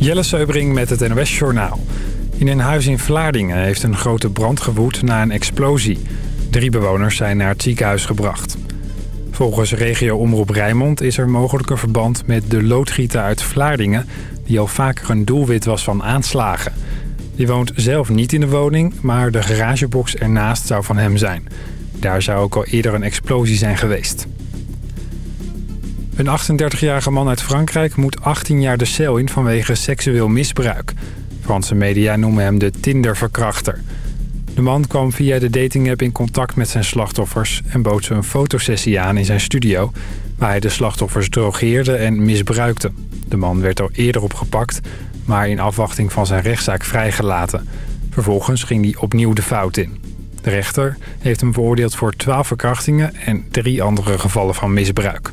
Jelle Seubring met het NOS Journaal. In een huis in Vlaardingen heeft een grote brand gewoed na een explosie. Drie bewoners zijn naar het ziekenhuis gebracht. Volgens regio Omroep Rijnmond is er mogelijk een verband met de loodgieter uit Vlaardingen... die al vaker een doelwit was van aanslagen. Die woont zelf niet in de woning, maar de garagebox ernaast zou van hem zijn. Daar zou ook al eerder een explosie zijn geweest. Een 38-jarige man uit Frankrijk moet 18 jaar de cel in vanwege seksueel misbruik. Franse media noemen hem de Tinder-verkrachter. De man kwam via de datingapp in contact met zijn slachtoffers... en bood ze een fotosessie aan in zijn studio... waar hij de slachtoffers drogeerde en misbruikte. De man werd al eerder opgepakt, maar in afwachting van zijn rechtszaak vrijgelaten. Vervolgens ging hij opnieuw de fout in. De rechter heeft hem veroordeeld voor 12 verkrachtingen... en drie andere gevallen van misbruik.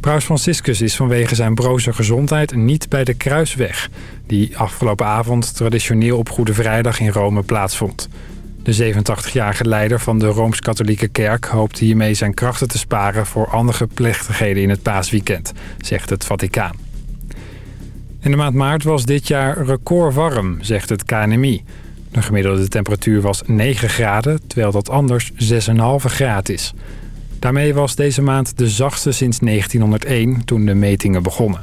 Paus Franciscus is vanwege zijn broze gezondheid niet bij de Kruisweg... die afgelopen avond traditioneel op Goede Vrijdag in Rome plaatsvond. De 87-jarige leider van de Rooms-Katholieke Kerk hoopt hiermee zijn krachten te sparen... voor andere plechtigheden in het paasweekend, zegt het Vaticaan. In de maand maart was dit jaar record warm, zegt het KNMI. De gemiddelde temperatuur was 9 graden, terwijl dat anders 6,5 graden is... Daarmee was deze maand de zachtste sinds 1901, toen de metingen begonnen.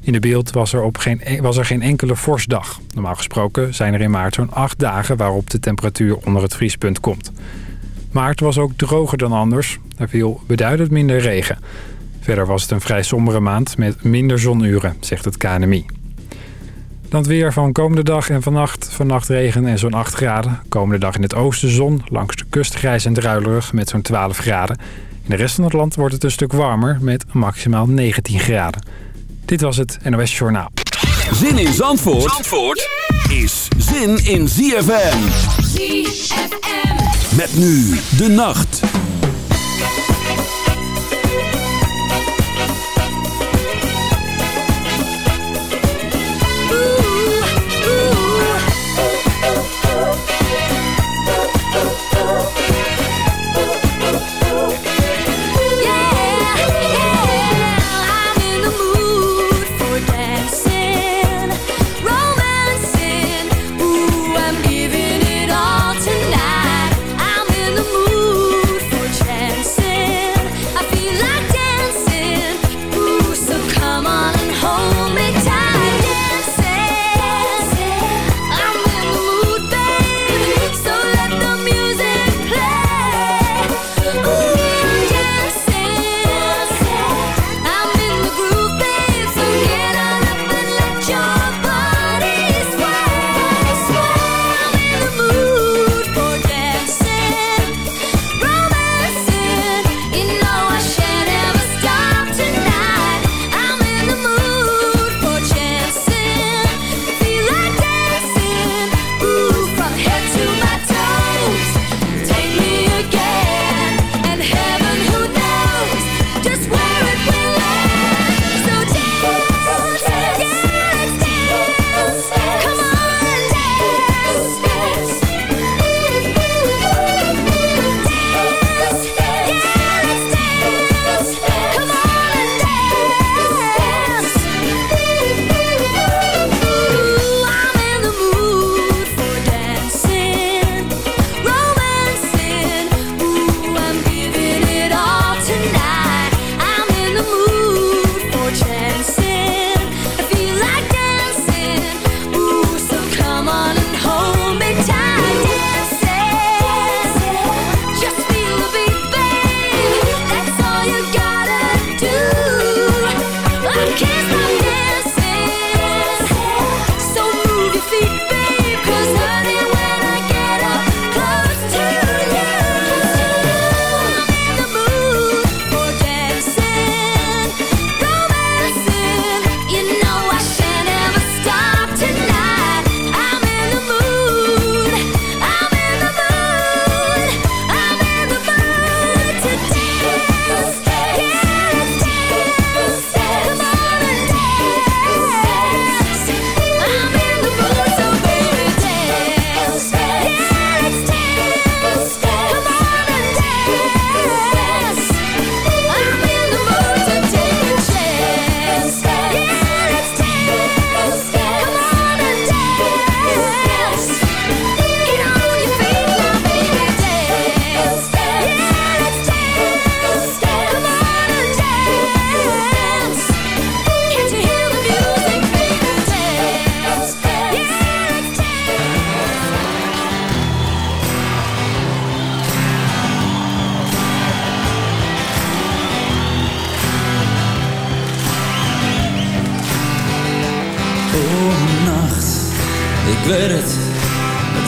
In de beeld was er, op geen, e- was er geen enkele vorstdag. Normaal gesproken zijn er in maart zo'n acht dagen waarop de temperatuur onder het vriespunt komt. Maart was ook droger dan anders. Er viel beduidend minder regen. Verder was het een vrij sombere maand met minder zonuren, zegt het KNMI. Dan het weer van komende dag en vannacht. Vannacht regen en zo'n 8 graden. Komende dag in het oosten zon. Langs de kust grijs en druilerig met zo'n 12 graden. In de rest van het land wordt het een stuk warmer met maximaal 19 graden. Dit was het NOS Journaal. Zin in Zandvoort, Zandvoort is zin in ZFM. ZFM. Met nu de nacht.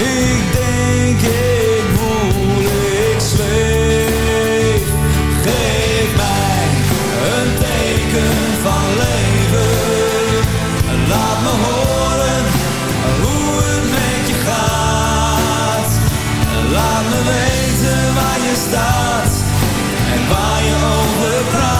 ik denk ik voel, ik zweef. Geef mij een teken van leven, laat me horen hoe het met je gaat. Laat me weten waar je staat en waar je over.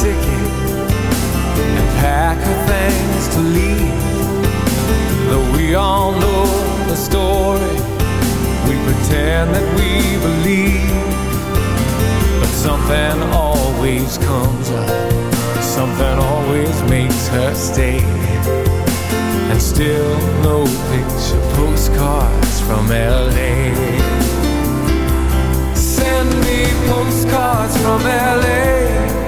Ticket and pack her things to leave. Though we all know the story, we pretend that we believe. But something always comes up, something always makes her stay. And still no picture postcards from LA send me postcards from LA,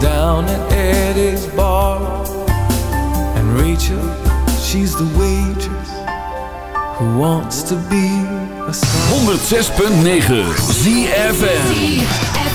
down at Eddie's bar. And Rachel, she's the waitress who wants to be a star. 106.9 ZFN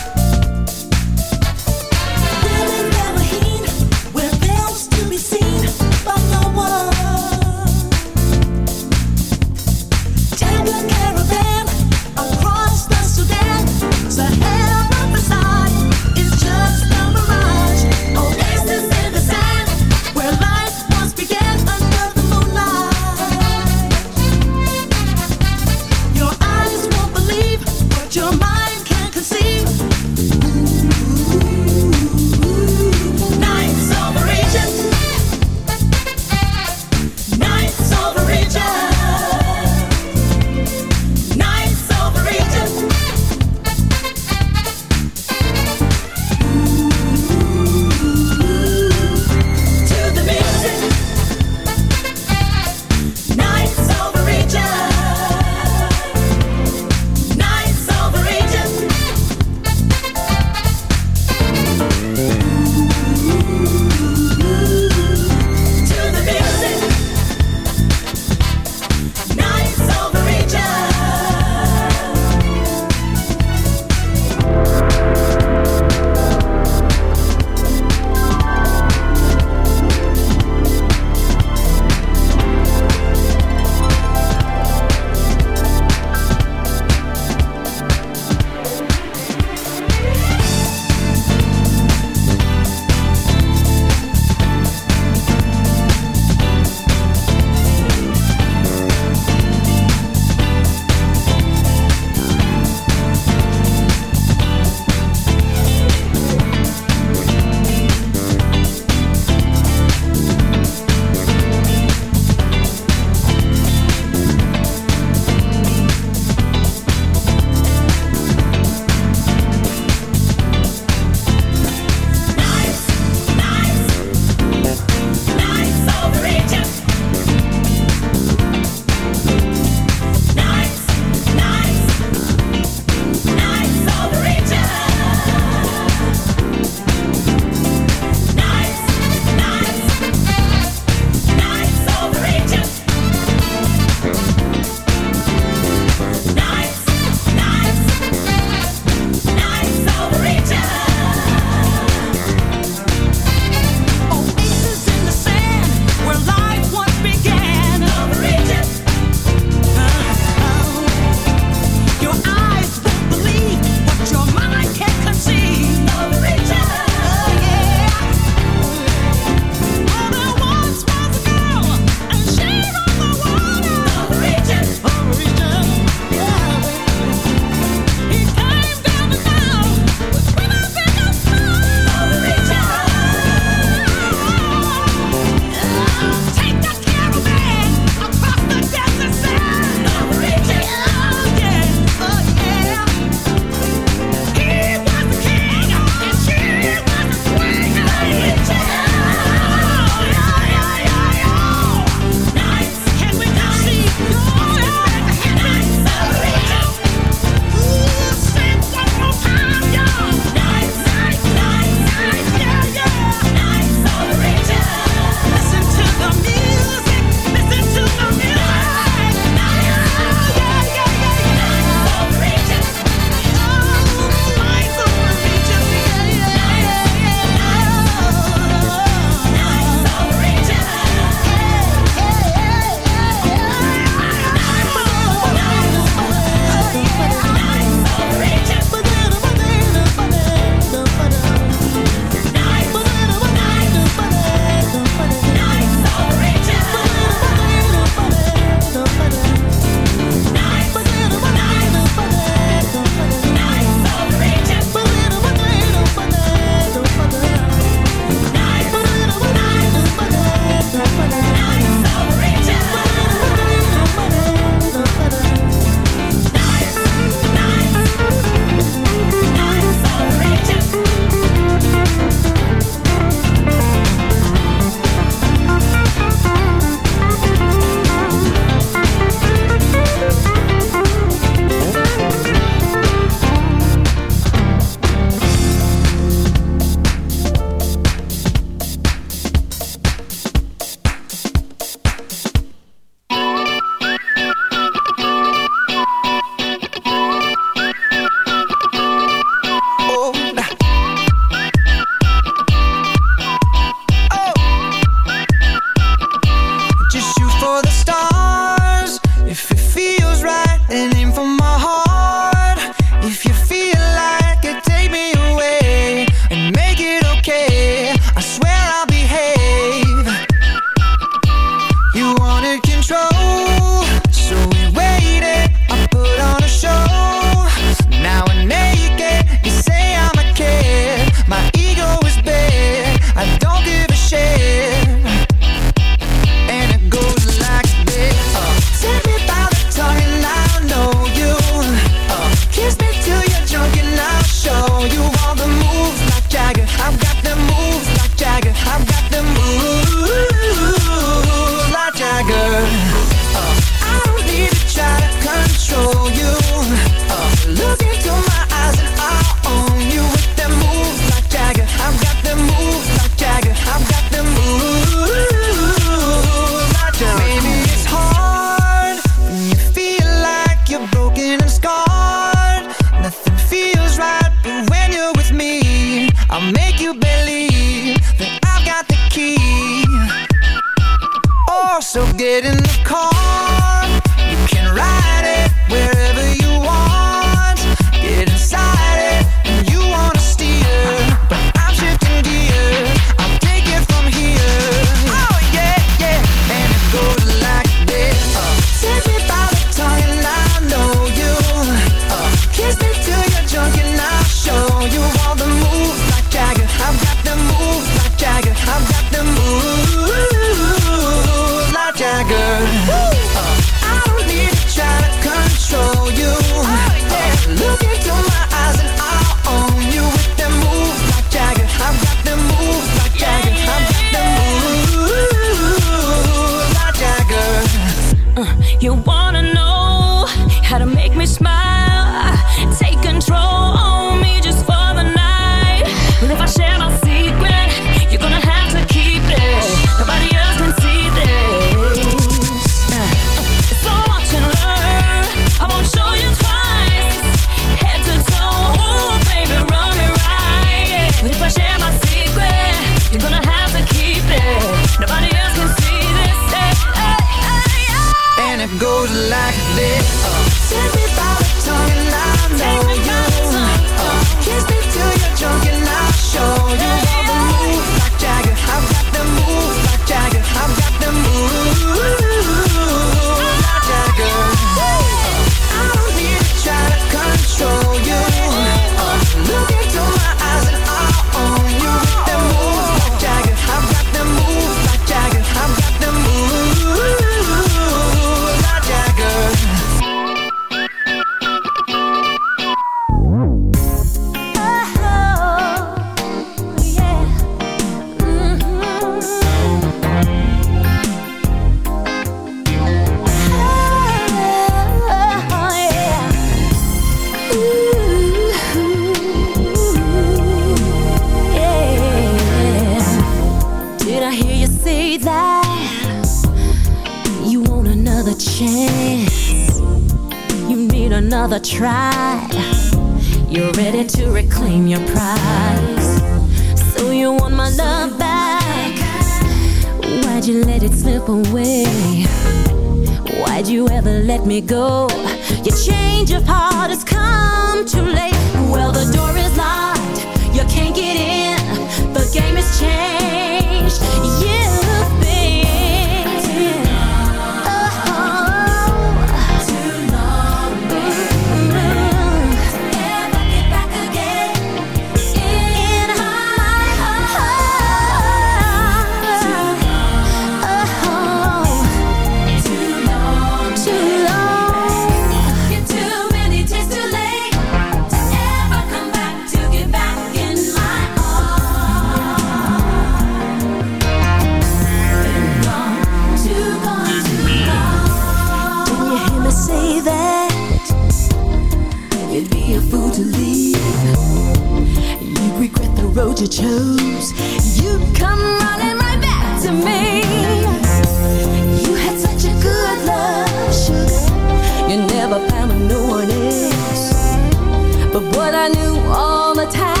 what I knew all the time.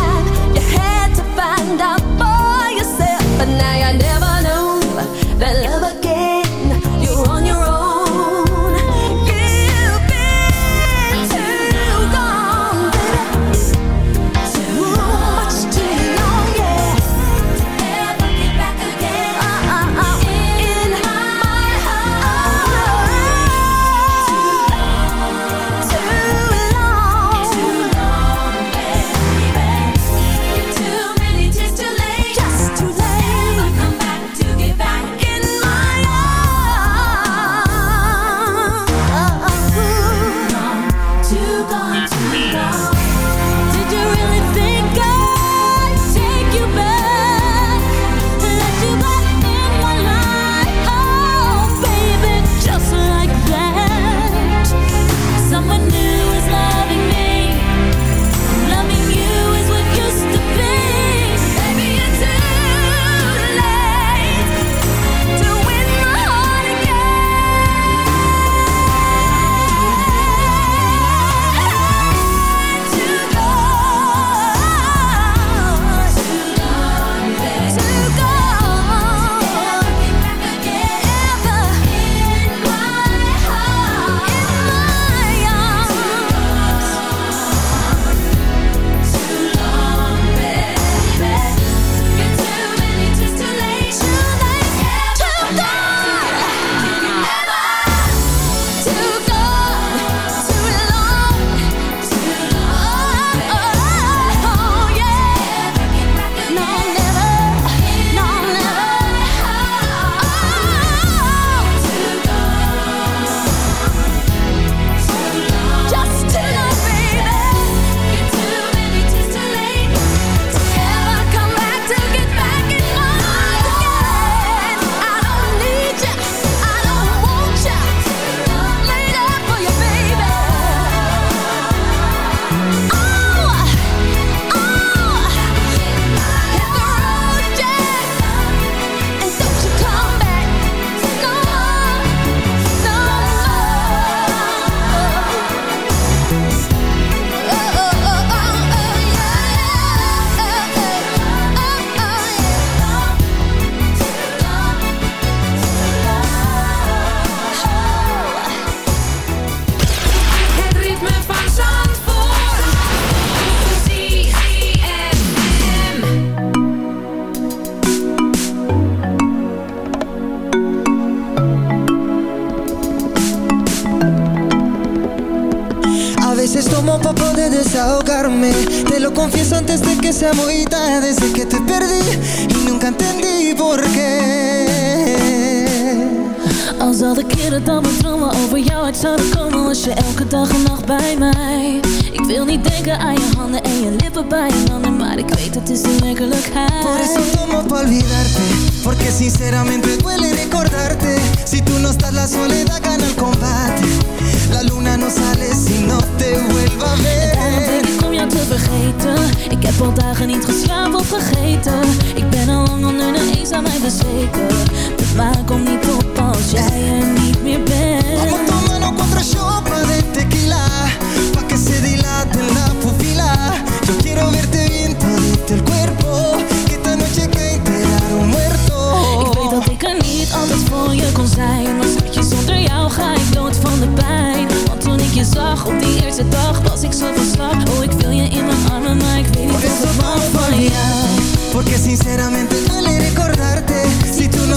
Mij bezweken De maan komt niet op als jij er niet meer bent. Vamos tomando contra shot de tequila. Pa' que se dilate la pupila Yo quiero verte bien todito el cuerpo. Que esta noche que enterar un muerto. Ik weet dat ik er niet altijd voor je kon zijn. Maar schatje, zonder jou ga ik dood van de pijn. Want toen ik je zag op die eerste dag Was ik zo van slag. Oh, ik wil je in mijn armen Maar ik weet niet of ik van jou. Porque sinceramente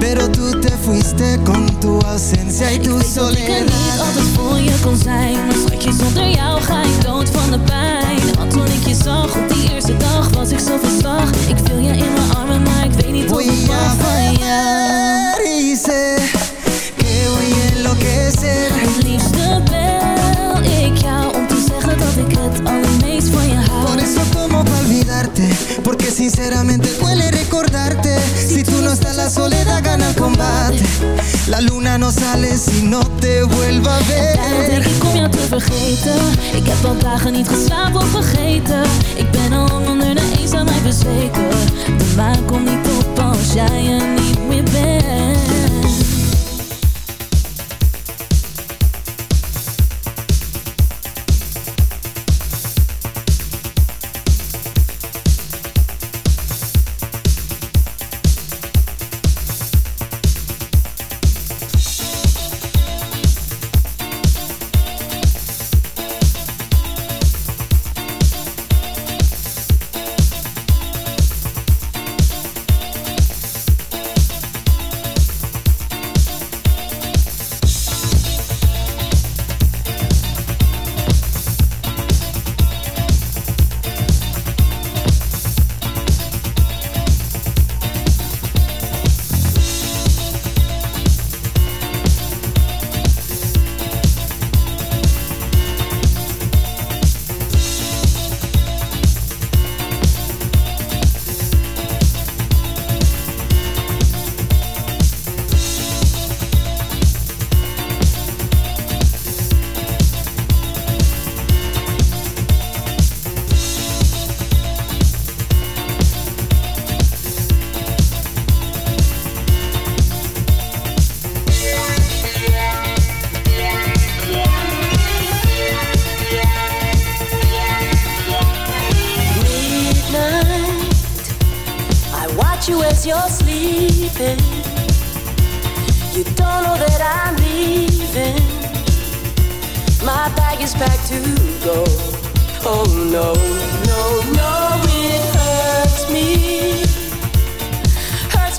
Pero tú te fuiste con tu ausencia y Ik tu weet dat ik er niet soledad. altijd voor je kon zijn Maar schatje, zonder jou ga ik dood van de pijn. Want toen ik je zag op die eerste dag was ik zo van slag. Ik viel je in mijn armen, maar ik weet niet ik a mag van jou sé que voy a enloquecer. Het liefste bel pa' olvidarte Porque sinceramente duele recordarte. Si tú no estás la soledad gana el combate. La luna no sale si no te vuelva a Daarom denk ver ik om jou te vergeten. Ik heb al dagen niet geslapen of vergeten. Ik ben al lang onder de eens aan mij bezweken. De maan komt niet op als jij er niet meer bent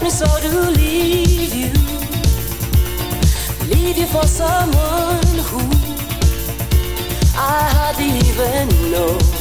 so to leave you. Leave you for someone who I hardly even know.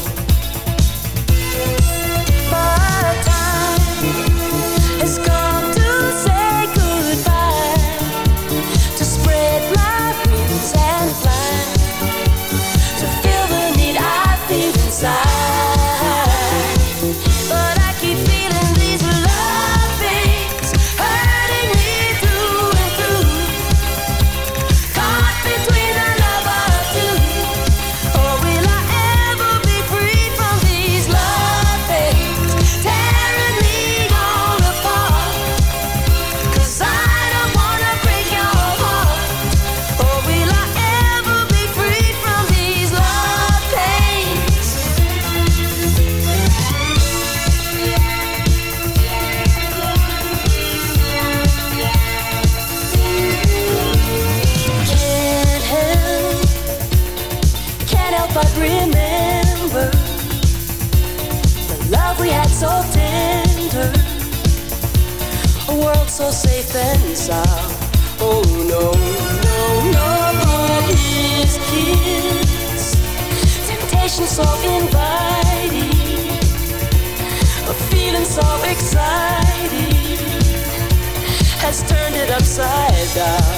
Oh no, no, nobody's kiss. Temptation so inviting, a feeling so exciting has turned it upside down.